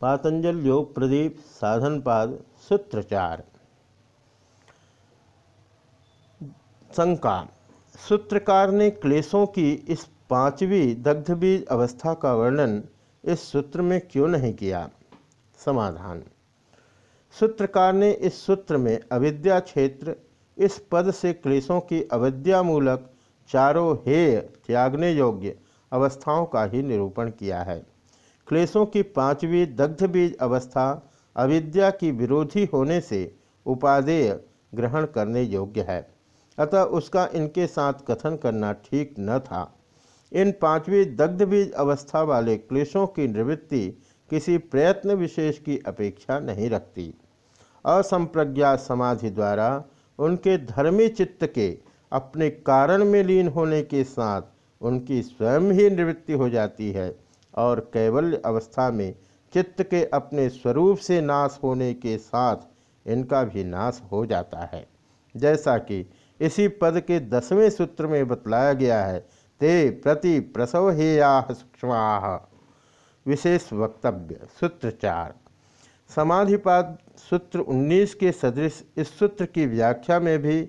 पातंजल योग प्रदीप साधनपाद, सूत्रचार। शंका, सूत्रकार ने क्लेशों की इस पांचवी दग्धबीज अवस्था का वर्णन इस सूत्र में क्यों नहीं किया? समाधान, सूत्रकार ने इस सूत्र में अविद्या क्षेत्र, इस पद से क्लेशों की अविद्यामूलक, चारों हेय त्यागने योग्य अवस्थाओं का ही निरूपण किया है। क्लेशों की पांचवी दग्धबीज अवस्था अविद्या की विरोधी होने से उपादेय ग्रहण करने योग्य है। अतः उसका इनके साथ कथन करना ठीक न था। इन पांचवी दग्धबीज अवस्था वाले क्लेशों की निवृत्ति किसी प्रयत्न विशेष की अपेक्षा नहीं रखती। असंप्रज्ञा समाधि द्वारा उनके धर्मी चित्त के अपने कारण में लीन होने के साथ उनकी स्वयं ही निवृत्ति हो जाती है। और कैवल्य अवस्था में चित्त के अपने स्वरूप से नाश होने के साथ इनका भी नाश हो जाता है। जैसा कि इसी पद के दसवें सूत्र में बतलाया गया है, ते प्रति प्रसव हेया सूक्ष्मा विशेष वक्तव्य, सूत्र चार। समाधिपाद, सूत्र 19 के सदृश, इस सूत्र की व्याख्या में भी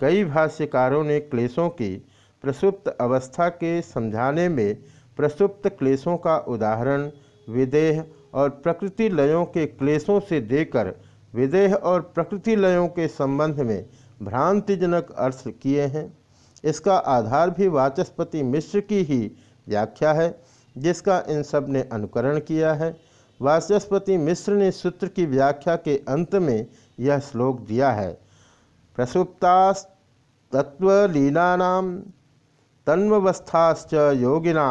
कई भाष्यकारों ने क्लेशों की प्रसुप्त अवस्था के समझाने में प्रसुप्त क्लेशों का उदाहरण, विदेह और प्रकृति लयों के क्लेशों से देकर विदेह और प्रकृति लयों के संबंध में भ्रांतिजनक अर्थ किए हैं। इसका आधार भी वाचस्पति मिश्र की ही व्याख्या है, जिसका इन सबने अनुकरण किया है। वाचस्पति मिश्र ने सूत्र की व्याख्या के अंत में यह श्लोक दिया है प्रसुप्ता तत्वलीना तन्वस्थाश्च योगिना।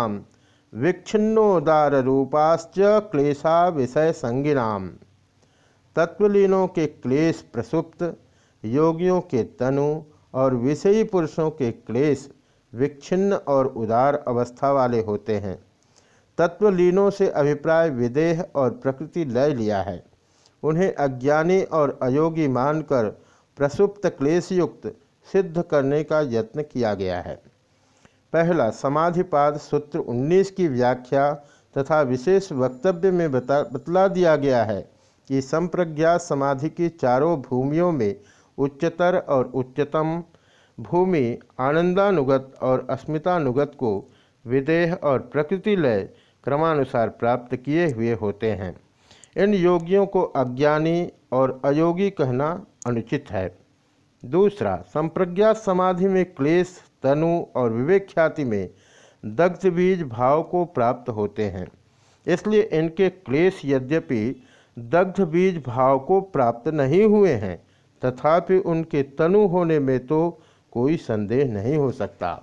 विच्छिन्नोदार रूपाश्च क्लेशा विषय संगिनाम तत्वलीनों के क्लेश प्रसुप्त, योगियों के तनु और विषयी पुरुषों के क्लेश विच्छिन्न और उदार अवस्था वाले होते हैं। तत्वलीनों से अभिप्राय विदेह और प्रकृति लय लिया है। उन्हें अज्ञानी और अयोगी मानकर प्रसुप्त क्लेशयुक्त सिद्ध करने का यत्न किया गया है। पहला समाधिपाद सूत्र 19 की व्याख्या तथा विशेष वक्तव्य में बता, बतला दिया गया है कि संप्रज्ञा समाधि की चारों भूमियों में उच्चतर और उच्चतम भूमि आनंदानुगत और अस्मितानुगत को विदेह और प्रकृति लय क्रमानुसार प्राप्त किए हुए होते हैं। इन योगियों को अज्ञानी और अयोगी कहना अनुचित है। दूसरा, संप्रज्ञा समाधि में क्लेश तनु और विवेक ख्याति में दग्ध बीज भाव को प्राप्त होते हैं। इसलिए इनके क्लेश यद्यपि दग्ध बीज भाव को प्राप्त नहीं हुए हैं, तथापि उनके तनु होने में तो कोई संदेह नहीं हो सकता।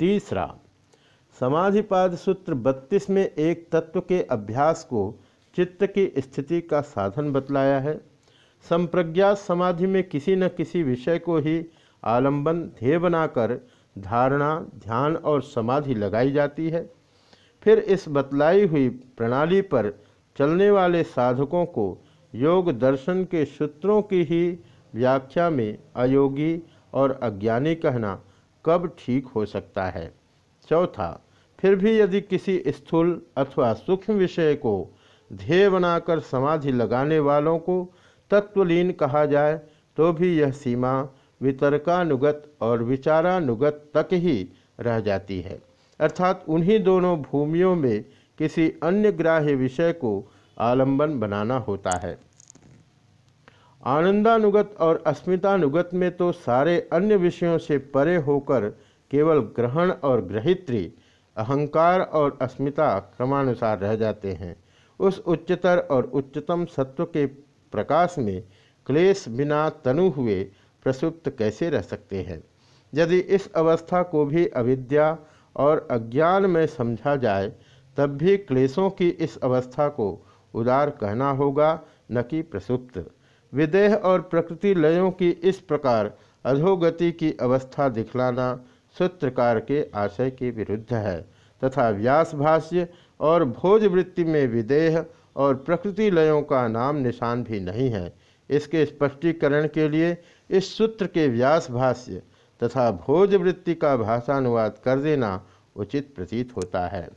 तीसरा, समाधिपाद सूत्र 32 में एक तत्व के अभ्यास को चित्त की स्थिति का साधन बतलाया है। संप्रज्ञात समाधि में किसी न किसी विषय को ही आलंबन ध्येय बनाकर धारणा, ध्यान और समाधि लगाई जाती है। फिर इस बतलाई हुई प्रणाली पर चलने वाले साधकों को योग दर्शन के सूत्रों की ही व्याख्या में अयोगी और अज्ञानी कहना कब ठीक हो सकता है। चौथा, फिर भी यदि किसी स्थूल अथवा सूक्ष्म विषय को ध्येय बनाकर समाधि लगाने वालों को तत्वलीन कहा जाए तो भी यह सीमा वितर्कानुगत और विचारानुगत तक ही रह जाती है। अर्थात उन्हीं दोनों भूमियों में किसी अन्य ग्राह्य विषय को आलंबन बनाना होता है। आनंदानुगत और अस्मितानुगत में तो सारे अन्य विषयों से परे होकर केवल ग्रहण और ग्रहित्री, अहंकार और अस्मिता क्रमानुसार रह जाते हैं। उस उच्चतर और उच्चतम सत्व के प्रकाश में क्लेश बिना तनु हुए प्रसुप्त कैसे रह सकते हैं? यदि इस अवस्था को भी अविद्या और अज्ञान में समझा जाए, तब भी क्लेशों की इस अवस्था को उदार कहना होगा, न कि प्रसुप्त। विदेह और प्रकृति लयों की इस प्रकार अधोगति की अवस्था दिखलाना सूत्रकार के आशय के विरुद्ध है, तथा व्यास भाष्य और भोजवृत्ति में विदेह और प्रकृति लयों का नाम निशान भी नहीं है। इसके स्पष्टीकरण के लिए इस सूत्र के व्यास भाष्य तथा भोजवृत्ति का भाषानुवाद कर देना उचित प्रतीत होता है।